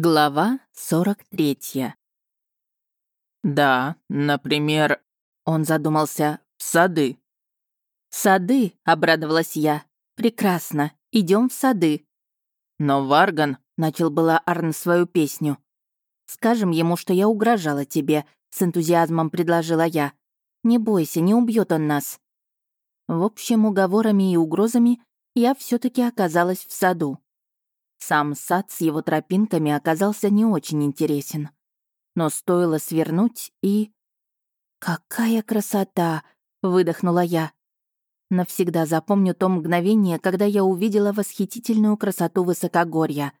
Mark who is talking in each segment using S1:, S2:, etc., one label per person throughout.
S1: Глава 43.
S2: «Да, например...»
S1: Он задумался.
S2: «Сады».
S1: «Сады», — обрадовалась я. «Прекрасно. Идем в сады».
S2: «Но Варган...»
S1: — начал было Арн свою песню. «Скажем ему, что я угрожала тебе», — с энтузиазмом предложила я. «Не бойся, не убьет он нас». В общем, уговорами и угрозами я все таки оказалась в саду. Сам сад с его тропинками оказался не очень интересен. Но стоило свернуть и... «Какая красота!» — выдохнула я. Навсегда запомню то мгновение, когда я увидела восхитительную красоту высокогорья.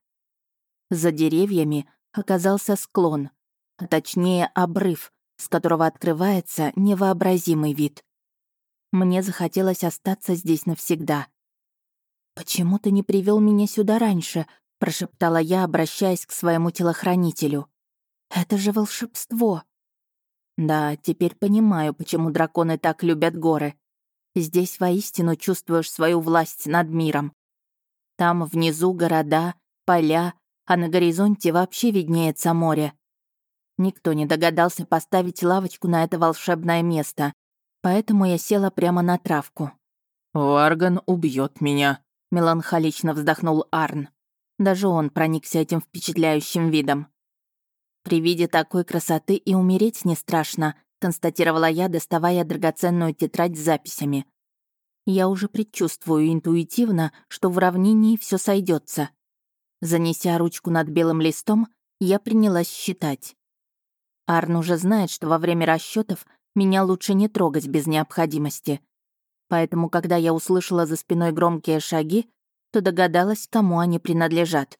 S1: За деревьями оказался склон, а точнее обрыв, с которого открывается невообразимый вид. Мне захотелось остаться здесь навсегда. «Почему ты не привел меня сюда раньше?» — прошептала я, обращаясь к своему телохранителю. «Это же волшебство!» «Да, теперь понимаю, почему драконы так любят горы. Здесь воистину чувствуешь свою власть над миром. Там внизу города, поля, а на горизонте вообще виднеется море. Никто не догадался поставить лавочку на это волшебное место, поэтому я села прямо на травку.
S2: «Варган убьет меня», —
S1: меланхолично вздохнул Арн. Даже он проникся этим впечатляющим видом. «При виде такой красоты и умереть не страшно», — констатировала я, доставая драгоценную тетрадь с записями. «Я уже предчувствую интуитивно, что в равнении все сойдется. Занеся ручку над белым листом, я принялась считать. Арн уже знает, что во время расчетов меня лучше не трогать без необходимости. Поэтому, когда я услышала за спиной громкие шаги, то догадалась, кому они принадлежат.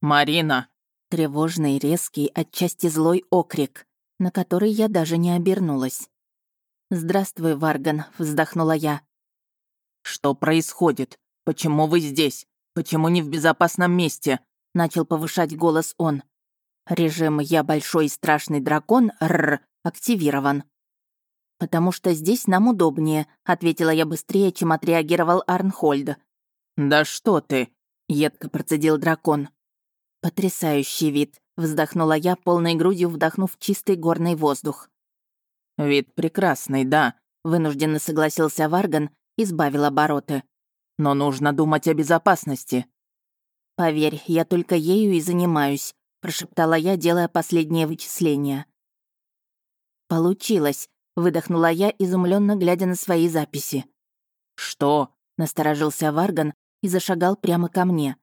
S2: «Марина!»
S1: Тревожный, резкий, отчасти злой окрик, на который я даже не обернулась. «Здравствуй, Варган», — вздохнула я.
S2: «Что происходит? Почему вы здесь? Почему не в безопасном месте?» — начал повышать голос он. Режим «Я большой и страшный дракон» р активирован.
S1: «Потому что здесь нам удобнее», — ответила я быстрее, чем отреагировал Арнхольд.
S2: «Да что ты!» — едко процедил дракон.
S1: «Потрясающий вид», — вздохнула я, полной грудью вдохнув чистый горный воздух.
S2: «Вид прекрасный, да», — вынужденно согласился Варган и сбавил обороты. «Но нужно думать о безопасности».
S1: «Поверь, я только ею и занимаюсь», — прошептала я, делая последнее вычисление. «Получилось», Выдохнула я, изумленно глядя на свои записи.
S2: «Что?» — насторожился Варган и зашагал прямо ко мне.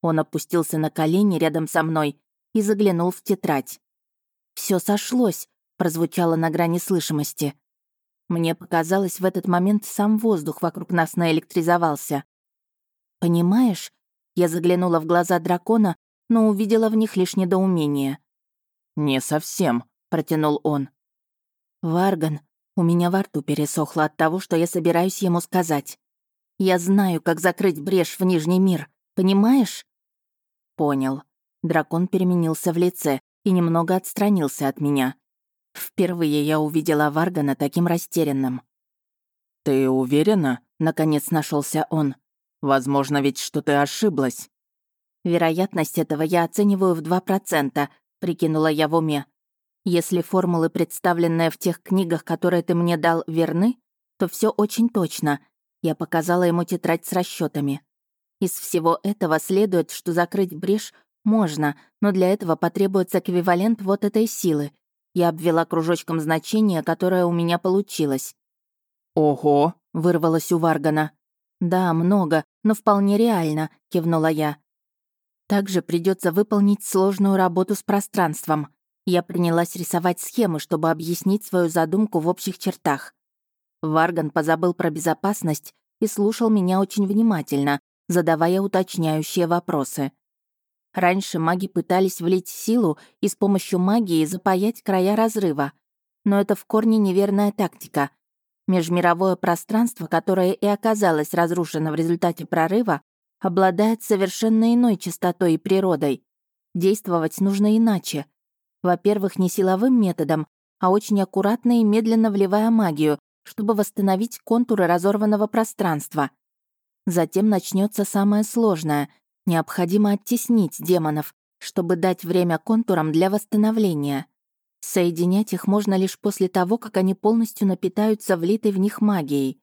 S1: Он опустился на колени рядом со мной и заглянул в тетрадь. Все сошлось», — прозвучало на грани слышимости. Мне показалось, в этот момент сам воздух вокруг нас наэлектризовался. «Понимаешь?» Я заглянула в глаза дракона, но увидела в них лишь недоумение.
S2: «Не совсем», — протянул он.
S1: «Варган, у меня во рту пересохло от того, что я собираюсь ему сказать. Я знаю, как закрыть брешь в Нижний мир, понимаешь?» «Понял». Дракон переменился в лице и немного отстранился от меня. Впервые я увидела Варгана таким растерянным.
S2: «Ты уверена?» — наконец нашелся он. «Возможно ведь, что ты ошиблась».
S1: «Вероятность этого я оцениваю в 2%, — прикинула я в уме. Если формулы, представленные в тех книгах, которые ты мне дал, верны, то все очень точно. Я показала ему тетрадь с расчетами. Из всего этого следует, что закрыть брешь можно, но для этого потребуется эквивалент вот этой силы. Я обвела кружочком значение, которое у меня получилось.
S2: «Ого!»
S1: — вырвалось у Варгана. «Да, много, но вполне реально», — кивнула я. Также придется выполнить сложную работу с пространством. Я принялась рисовать схемы, чтобы объяснить свою задумку в общих чертах. Варган позабыл про безопасность и слушал меня очень внимательно, задавая уточняющие вопросы. Раньше маги пытались влить силу и с помощью магии запаять края разрыва. Но это в корне неверная тактика. Межмировое пространство, которое и оказалось разрушено в результате прорыва, обладает совершенно иной частотой и природой. Действовать нужно иначе. Во-первых, не силовым методом, а очень аккуратно и медленно вливая магию, чтобы восстановить контуры разорванного пространства. Затем начнется самое сложное. Необходимо оттеснить демонов, чтобы дать время контурам для восстановления. Соединять их можно лишь после того, как они полностью напитаются влитой в них магией.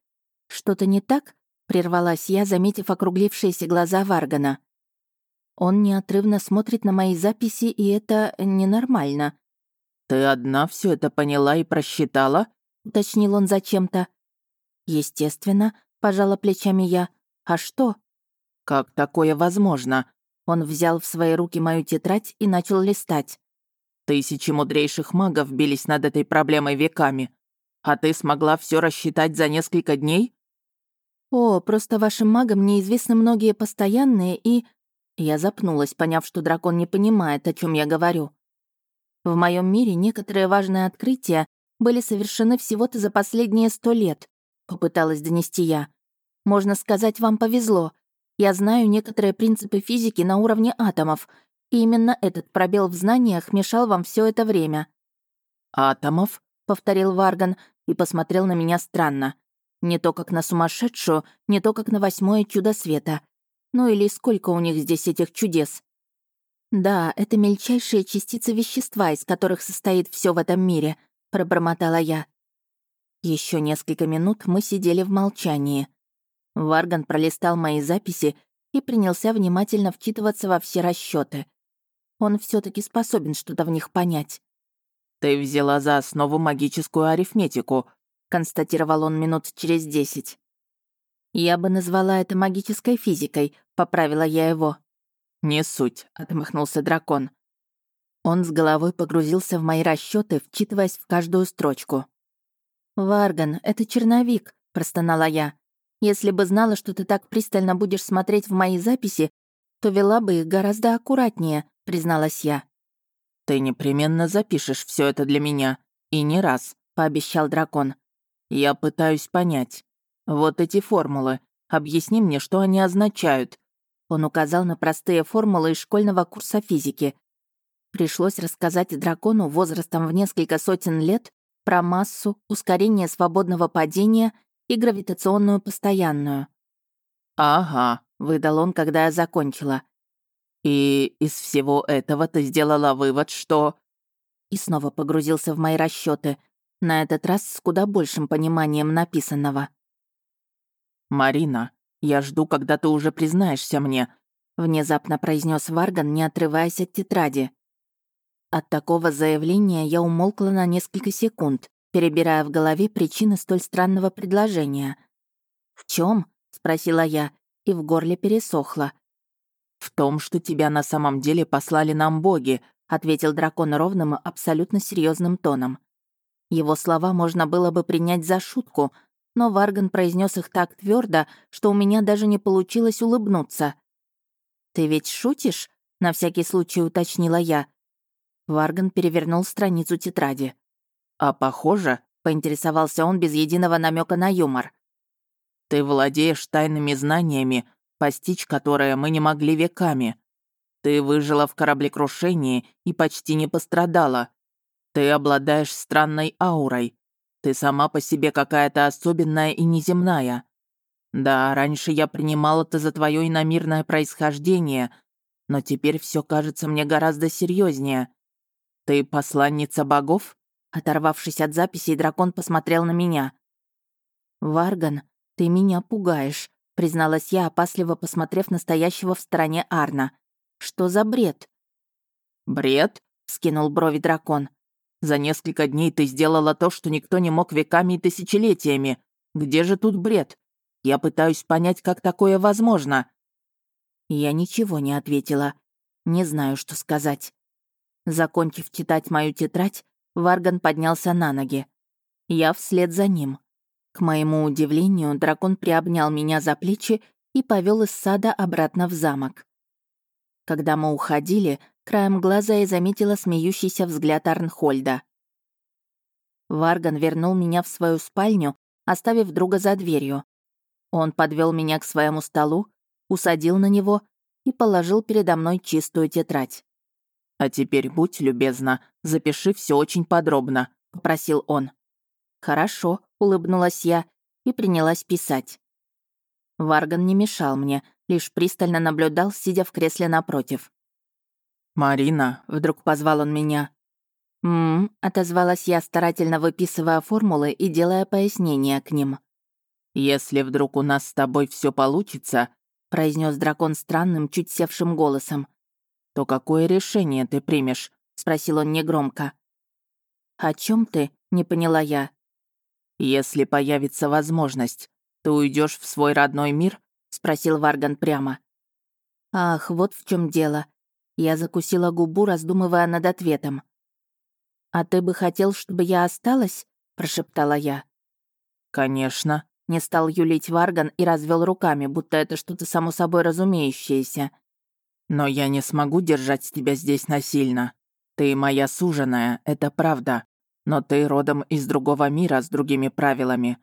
S1: Что-то не так? прервалась я, заметив округлившиеся глаза Варгана. Он неотрывно смотрит на мои записи, и это ненормально.
S2: «Ты одна все это поняла и просчитала?»
S1: — уточнил он зачем-то. «Естественно», — пожала плечами я. «А что?»
S2: «Как такое возможно?»
S1: Он взял в свои руки мою тетрадь и начал листать.
S2: «Тысячи мудрейших магов бились над этой проблемой веками. А ты смогла все рассчитать за несколько дней?»
S1: «О, просто вашим магам неизвестны многие постоянные и...» Я запнулась, поняв, что дракон не понимает, о чем я говорю. В моем мире некоторые важные открытия были совершены всего-то за последние сто лет, попыталась донести я. Можно сказать, вам повезло. Я знаю некоторые принципы физики на уровне атомов, и именно этот пробел в знаниях мешал вам все это время.
S2: «Атомов?» — повторил
S1: Варган и посмотрел на меня странно. Не то как на сумасшедшую, не то как на восьмое чудо света. Ну или сколько у них здесь этих чудес. Да, это мельчайшие частицы вещества, из которых состоит все в этом мире, пробормотала я. Еще несколько минут мы сидели в молчании. Варган пролистал мои записи и принялся внимательно вчитываться во все расчеты. Он все таки способен что-то в них понять.
S2: «Ты взяла за основу магическую арифметику», констатировал он минут через десять.
S1: «Я бы назвала это магической физикой», — поправила я его.
S2: «Не суть», — отмахнулся дракон.
S1: Он с головой погрузился в мои расчеты, вчитываясь в каждую строчку. «Варган, это черновик», — простонала я. «Если бы знала, что ты так пристально будешь смотреть в мои записи, то вела бы их гораздо аккуратнее», — призналась я.
S2: «Ты непременно запишешь все это для меня. И не раз», — пообещал дракон. Я пытаюсь понять. Вот эти формулы. Объясни мне, что они означают.
S1: Он указал на простые формулы из школьного курса физики. Пришлось рассказать дракону возрастом в несколько сотен лет про массу, ускорение свободного падения и гравитационную постоянную.
S2: «Ага», — выдал он, когда я закончила. «И из всего этого ты сделала вывод, что...»
S1: И снова погрузился в мои расчеты на этот раз с куда большим пониманием написанного.
S2: «Марина, я жду, когда ты уже признаешься мне»,
S1: внезапно произнес Варган, не отрываясь от тетради. От такого заявления я умолкла на несколько секунд, перебирая в голове причины столь странного предложения. «В чем? спросила я, и в горле пересохло.
S2: «В том, что тебя на самом деле послали нам боги», ответил дракон ровным, абсолютно серьезным тоном.
S1: Его слова можно было бы принять за шутку, но Варган произнес их так твердо, что у меня даже не получилось улыбнуться. «Ты ведь шутишь?» — на всякий случай уточнила я. Варган перевернул страницу тетради.
S2: «А похоже?» — поинтересовался он без единого намека на юмор. «Ты владеешь тайными знаниями, постичь которые мы не могли веками. Ты выжила в кораблекрушении и почти не пострадала. Ты обладаешь странной аурой. Ты сама по себе какая-то особенная и неземная. Да, раньше я принимал это за твое иномирное происхождение, но теперь все кажется мне гораздо серьезнее. Ты посланница богов?
S1: Оторвавшись от записи, дракон посмотрел на меня. «Варган, ты меня пугаешь», — призналась я, опасливо посмотрев настоящего в стороне Арна. «Что за бред?»
S2: «Бред?» — скинул брови дракон. За несколько дней ты сделала то, что никто не мог веками и тысячелетиями. Где же тут бред? Я пытаюсь понять, как такое возможно».
S1: Я ничего не ответила. Не знаю, что сказать. Закончив читать мою тетрадь, Варган поднялся на ноги. Я вслед за ним. К моему удивлению, дракон приобнял меня за плечи и повел из сада обратно в замок. Когда мы уходили, Краем глаза я заметила смеющийся взгляд Арнхольда. Варган вернул меня в свою спальню, оставив друга за дверью. Он подвел меня к своему столу, усадил на него и положил передо мной чистую тетрадь.
S2: «А теперь будь любезна, запиши все очень подробно», — попросил он.
S1: «Хорошо», — улыбнулась я и принялась писать. Варган не мешал мне, лишь пристально наблюдал, сидя в кресле напротив.
S2: «Марина», — вдруг позвал он меня.
S1: «М-м», отозвалась я, старательно выписывая формулы и делая пояснения к ним.
S2: «Если вдруг у нас с тобой все получится», — произнес дракон странным, чуть севшим голосом, «то какое решение ты примешь?» — спросил он негромко.
S1: «О чем ты?» — не поняла я.
S2: «Если появится возможность, ты уйдешь в свой родной мир?» — спросил Варган прямо.
S1: «Ах, вот в чем дело». Я закусила губу, раздумывая над ответом. «А ты бы хотел, чтобы я осталась?» — прошептала я.
S2: «Конечно», — не стал юлить Варган и развел руками, будто это что-то само собой разумеющееся. «Но я не смогу держать тебя здесь насильно. Ты моя суженая, это правда. Но ты родом из другого мира с другими правилами.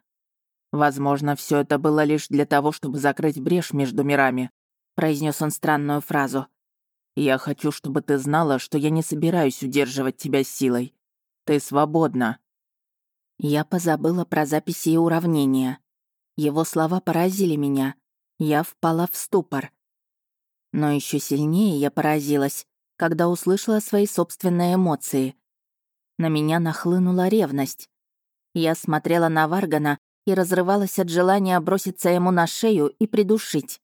S2: Возможно, все это было лишь для того, чтобы закрыть брешь между мирами», — произнес он странную фразу. «Я хочу, чтобы ты знала, что я не собираюсь удерживать тебя силой. Ты свободна».
S1: Я позабыла про записи и уравнения. Его слова поразили меня. Я впала в ступор. Но еще сильнее я поразилась, когда услышала свои собственные эмоции. На меня нахлынула ревность. Я смотрела на Варгана и разрывалась от желания броситься ему на шею и придушить.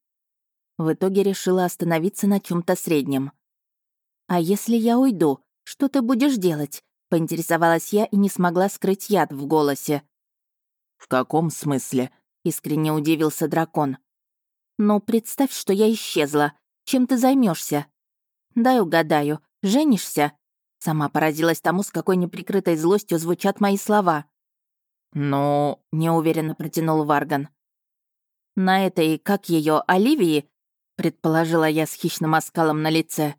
S1: В итоге решила остановиться на чем то среднем. «А если я уйду, что ты будешь делать?» Поинтересовалась я и не смогла скрыть яд в голосе.
S2: «В каком смысле?» — искренне удивился дракон.
S1: «Ну, представь, что я исчезла. Чем ты займешься? «Дай угадаю. Женишься?» Сама поразилась тому, с какой неприкрытой злостью звучат мои слова.
S2: «Ну...» — неуверенно протянул Варган.
S1: «На этой, как ее Оливии?» — предположила я с хищным оскалом на лице.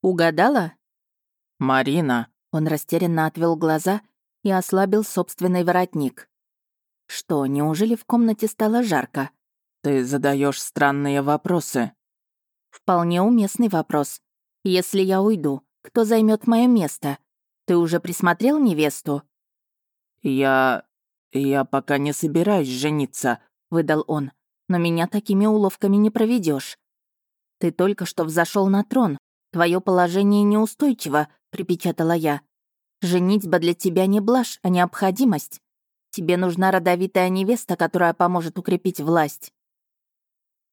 S1: «Угадала?»
S2: «Марина»,
S1: он растерянно отвел глаза и ослабил собственный воротник. Что, неужели в комнате стало жарко?
S2: Ты задаешь странные вопросы.
S1: Вполне уместный вопрос. Если я уйду, кто займет мое место? Ты уже присмотрел невесту?
S2: Я... я пока не собираюсь жениться, выдал он.
S1: Но меня такими уловками не проведешь. Ты только что взошел на трон. Твое положение неустойчиво, припечатала я. «Женитьба для тебя не блажь, а необходимость. Тебе нужна родовитая невеста, которая поможет укрепить власть».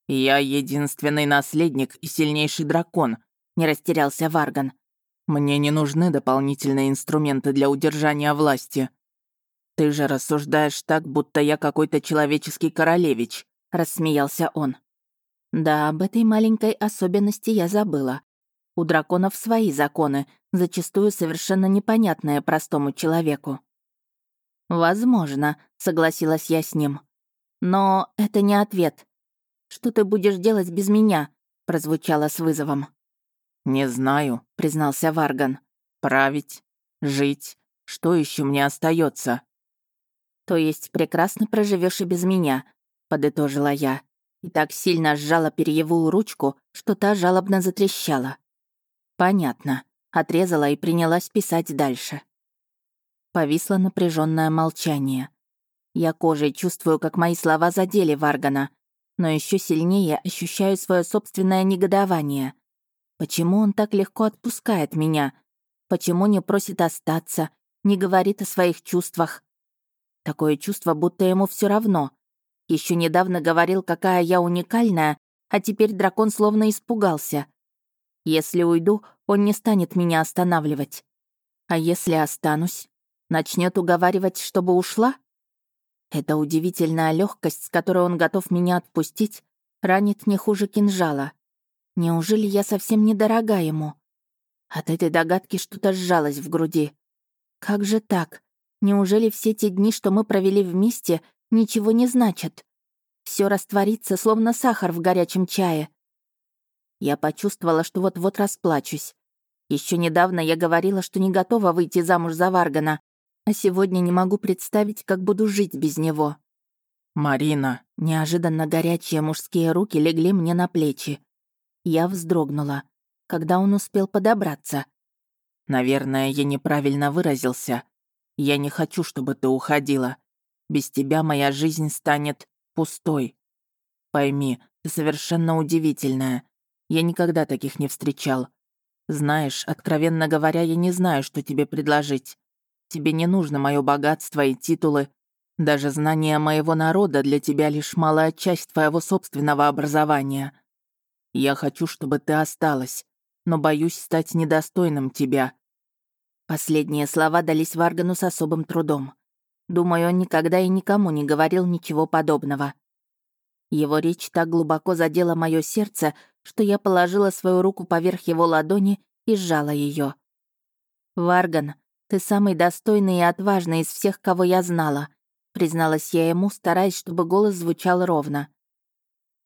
S2: «Я единственный наследник и сильнейший дракон», — не растерялся Варган. «Мне не нужны дополнительные инструменты для удержания власти. Ты же рассуждаешь так, будто я какой-то человеческий королевич», — рассмеялся он.
S1: «Да, об этой маленькой особенности я забыла. У драконов свои законы, зачастую совершенно непонятные простому человеку. «Возможно», — согласилась я с ним. «Но это не ответ. Что ты будешь делать без меня?» — прозвучало с вызовом.
S2: «Не знаю», — признался Варган. «Править? Жить? Что еще мне остается?
S1: «То есть прекрасно проживешь и без меня», — подытожила я. И так сильно сжала перьевую ручку, что та жалобно затрещала. «Понятно». Отрезала и принялась писать дальше. Повисло напряженное молчание. Я кожей чувствую, как мои слова задели Варгана, но еще сильнее ощущаю свое собственное негодование. Почему он так легко отпускает меня? Почему не просит остаться, не говорит о своих чувствах? Такое чувство, будто ему все равно. Еще недавно говорил, какая я уникальная, а теперь дракон словно испугался. Если уйду, он не станет меня останавливать. А если останусь, начнет уговаривать, чтобы ушла? Эта удивительная легкость, с которой он готов меня отпустить, ранит не хуже кинжала. Неужели я совсем недорога ему? От этой догадки что-то сжалось в груди. Как же так? Неужели все те дни, что мы провели вместе, ничего не значат? Все растворится, словно сахар в горячем чае. Я почувствовала, что вот-вот расплачусь. Еще недавно я говорила, что не готова выйти замуж за Варгана, а сегодня не могу представить, как буду жить без него.
S2: «Марина!»
S1: Неожиданно горячие мужские руки легли мне на плечи. Я вздрогнула, когда он успел подобраться.
S2: «Наверное, я неправильно выразился. Я не хочу, чтобы ты уходила. Без тебя моя жизнь станет пустой. Пойми, ты совершенно удивительная. Я никогда таких не встречал. Знаешь, откровенно говоря, я не знаю, что тебе предложить. Тебе не нужно мое богатство и титулы. Даже знание моего народа для тебя лишь малая часть твоего собственного образования. Я хочу, чтобы ты осталась, но боюсь стать недостойным тебя».
S1: Последние слова дались Варгану с особым трудом. Думаю, он никогда и никому не говорил ничего подобного. Его речь так глубоко задела мое сердце, что я положила свою руку поверх его ладони и сжала ее. «Варган, ты самый достойный и отважный из всех, кого я знала», призналась я ему, стараясь, чтобы голос звучал ровно.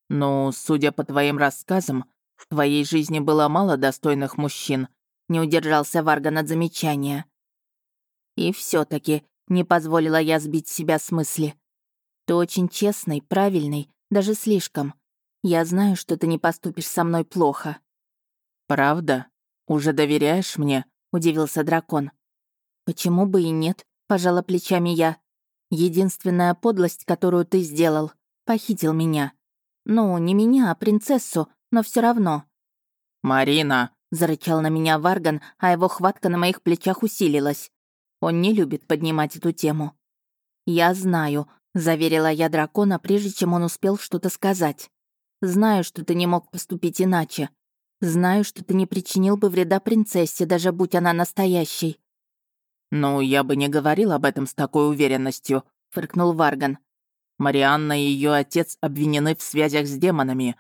S2: «Ну, судя по твоим рассказам, в твоей жизни было мало достойных мужчин», не удержался Варган от замечания. И все таки не позволила я сбить себя с мысли. Ты очень честный, правильный, даже слишком. Я знаю, что ты не поступишь со мной плохо». «Правда? Уже доверяешь мне?» — удивился дракон.
S1: «Почему бы и нет?» — пожала плечами я. «Единственная подлость, которую ты сделал, похитил меня. Ну, не меня, а принцессу, но все равно».
S2: «Марина!» — зарычал на меня Варган, а его хватка на моих плечах усилилась. Он не любит поднимать эту тему.
S1: «Я знаю», — заверила я дракона, прежде чем он успел что-то сказать. «Знаю, что ты не мог поступить иначе. Знаю, что ты не причинил бы вреда принцессе, даже будь она настоящей».
S2: «Ну, я бы не говорил об этом с такой уверенностью», — фыркнул Варган. «Марианна и ее отец обвинены в связях с демонами.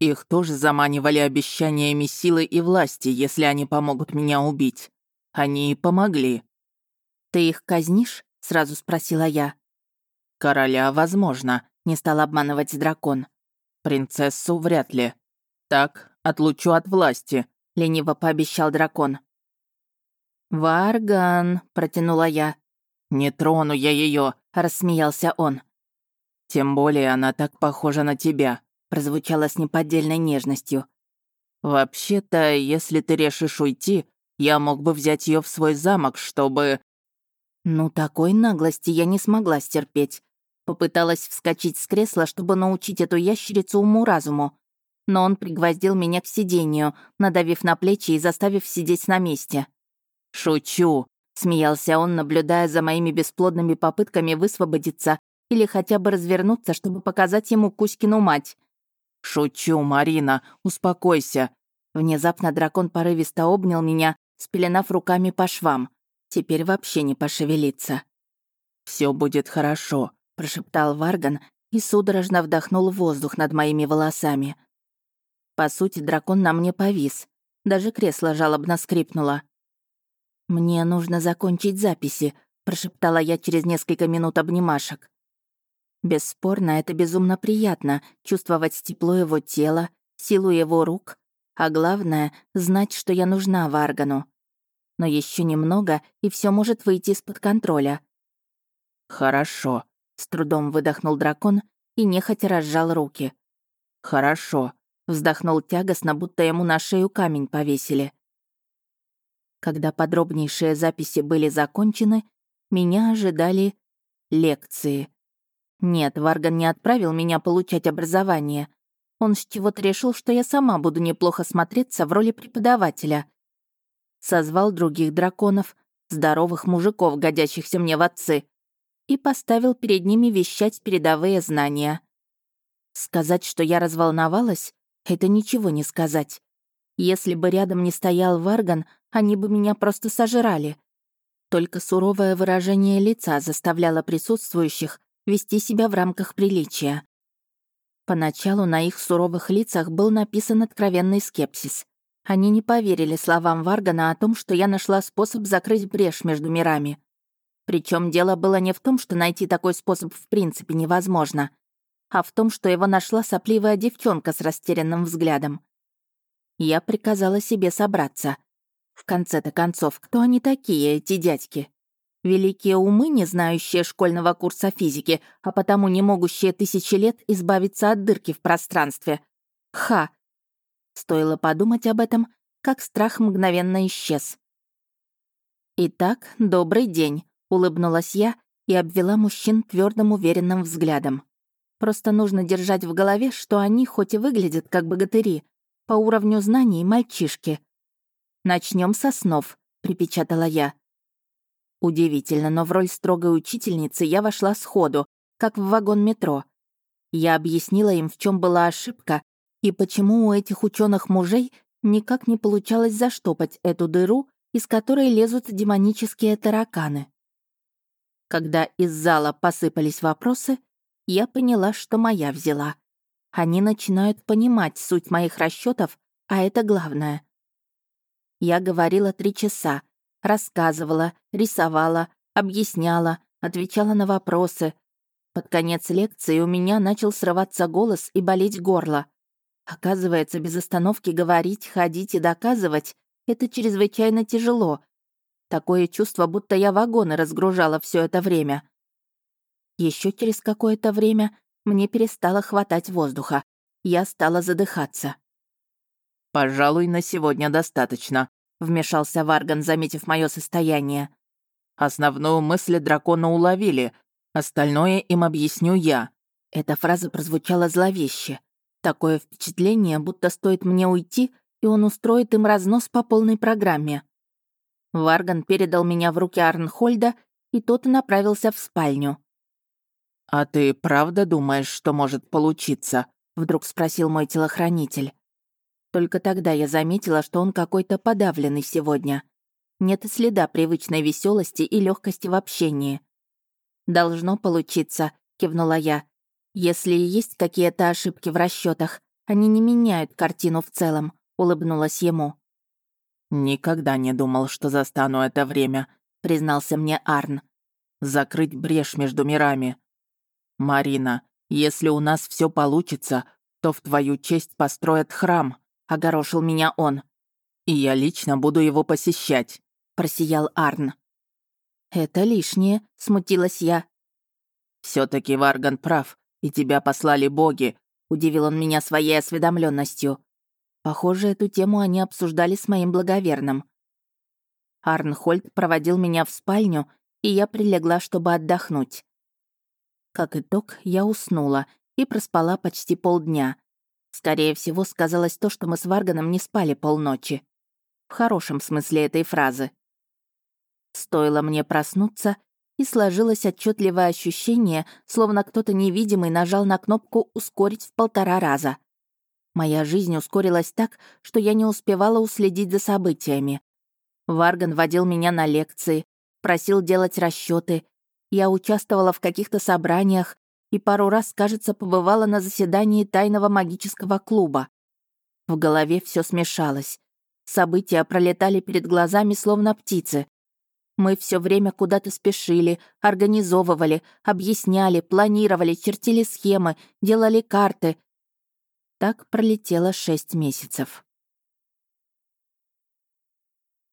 S2: Их тоже заманивали обещаниями силы и власти, если они помогут меня убить. Они и помогли».
S1: «Ты их казнишь?» — сразу спросила я.
S2: «Короля, возможно», — не стал обманывать дракон. «Принцессу вряд ли. Так, отлучу от власти», — лениво пообещал дракон.
S1: «Варган», — протянула я.
S2: «Не трону я ее, рассмеялся он. «Тем более она так похожа на тебя», — прозвучало с неподдельной нежностью. «Вообще-то, если ты решишь уйти, я мог бы взять ее в свой замок, чтобы...»
S1: Ну, такой наглости я не смогла стерпеть. Попыталась вскочить с кресла, чтобы научить эту ящерицу уму-разуму. Но он пригвоздил меня к сиденью, надавив на плечи и заставив сидеть на месте.
S2: «Шучу», — смеялся он, наблюдая за моими бесплодными попытками высвободиться или хотя бы развернуться, чтобы показать ему Кузькину мать. «Шучу, Марина, успокойся».
S1: Внезапно дракон порывисто обнял меня, спеленав руками по швам. Теперь вообще не пошевелиться.
S2: Все будет хорошо», —
S1: прошептал Варган и судорожно вдохнул воздух над моими волосами. По сути, дракон на мне повис. Даже кресло жалобно скрипнуло. «Мне нужно закончить записи», — прошептала я через несколько минут обнимашек. Бесспорно, это безумно приятно — чувствовать тепло его тела, силу его рук, а главное — знать, что я нужна Варгану но еще немного, и все может выйти из-под контроля.
S2: «Хорошо», —
S1: с трудом выдохнул дракон и нехотя разжал руки.
S2: «Хорошо», — вздохнул тягостно, будто ему на шею камень повесили.
S1: Когда подробнейшие записи были закончены, меня ожидали лекции. Нет, Варган не отправил меня получать образование. Он с чего-то решил, что я сама буду неплохо смотреться в роли преподавателя созвал других драконов, здоровых мужиков, годящихся мне в отцы, и поставил перед ними вещать передовые знания. Сказать, что я разволновалась, это ничего не сказать. Если бы рядом не стоял Варган, они бы меня просто сожрали. Только суровое выражение лица заставляло присутствующих вести себя в рамках приличия. Поначалу на их суровых лицах был написан откровенный скепсис. Они не поверили словам Варгана о том, что я нашла способ закрыть брешь между мирами. Причем дело было не в том, что найти такой способ в принципе невозможно, а в том, что его нашла сопливая девчонка с растерянным взглядом. Я приказала себе собраться. В конце-то концов, кто они такие, эти дядьки? Великие умы, не знающие школьного курса физики, а потому не могущие тысячи лет избавиться от дырки в пространстве. Ха! Стоило подумать об этом, как страх мгновенно исчез. «Итак, добрый день», — улыбнулась я и обвела мужчин твердым уверенным взглядом. «Просто нужно держать в голове, что они хоть и выглядят как богатыри, по уровню знаний мальчишки». Начнем со снов», — припечатала я. Удивительно, но в роль строгой учительницы я вошла сходу, как в вагон метро. Я объяснила им, в чем была ошибка и почему у этих ученых мужей никак не получалось заштопать эту дыру, из которой лезут демонические тараканы. Когда из зала посыпались вопросы, я поняла, что моя взяла. Они начинают понимать суть моих расчетов, а это главное. Я говорила три часа, рассказывала, рисовала, объясняла, отвечала на вопросы. Под конец лекции у меня начал срываться голос и болеть горло. Оказывается, без остановки говорить, ходить и доказывать — это чрезвычайно тяжело. Такое чувство, будто я вагоны разгружала все это время. Еще через какое-то время мне перестало хватать воздуха. Я стала задыхаться.
S2: «Пожалуй, на сегодня достаточно», — вмешался Варган, заметив мое состояние. «Основную мысль дракона уловили, остальное им объясню я».
S1: Эта фраза прозвучала зловеще. Такое впечатление, будто стоит мне уйти, и он устроит им разнос по полной программе. Варган передал меня в руки Арнхольда, и тот направился в спальню.
S2: «А ты правда думаешь, что может получиться?» — вдруг спросил мой телохранитель.
S1: Только тогда я заметила, что он какой-то подавленный сегодня. Нет следа привычной веселости и легкости в общении. «Должно получиться», — кивнула я. «Если и есть какие-то ошибки в расчетах, они не меняют картину в целом», — улыбнулась ему.
S2: «Никогда не думал, что застану это время», — признался мне Арн. «Закрыть брешь между мирами. «Марина, если у нас все получится, то в твою честь построят храм», — огорошил меня он. «И я лично буду его посещать», — просиял Арн.
S1: «Это лишнее», — смутилась я.
S2: все таки Варган прав, и тебя послали боги», — удивил он меня своей осведомленностью.
S1: Похоже, эту тему они обсуждали с моим благоверным. Арнхольд проводил меня в спальню, и я прилегла, чтобы отдохнуть. Как итог, я уснула и проспала почти полдня. Скорее всего, сказалось то, что мы с Варганом не спали полночи. В хорошем смысле этой фразы. Стоило мне проснуться, и сложилось отчетливое ощущение, словно кто-то невидимый нажал на кнопку «ускорить» в полтора раза. Моя жизнь ускорилась так, что я не успевала уследить за событиями. Варган водил меня на лекции, просил делать расчеты, я участвовала в каких-то собраниях и пару раз, кажется, побывала на заседании тайного магического клуба. В голове все смешалось. События пролетали перед глазами, словно птицы. Мы все время куда-то спешили, организовывали, объясняли, планировали, чертили схемы, делали карты. Так пролетело шесть месяцев.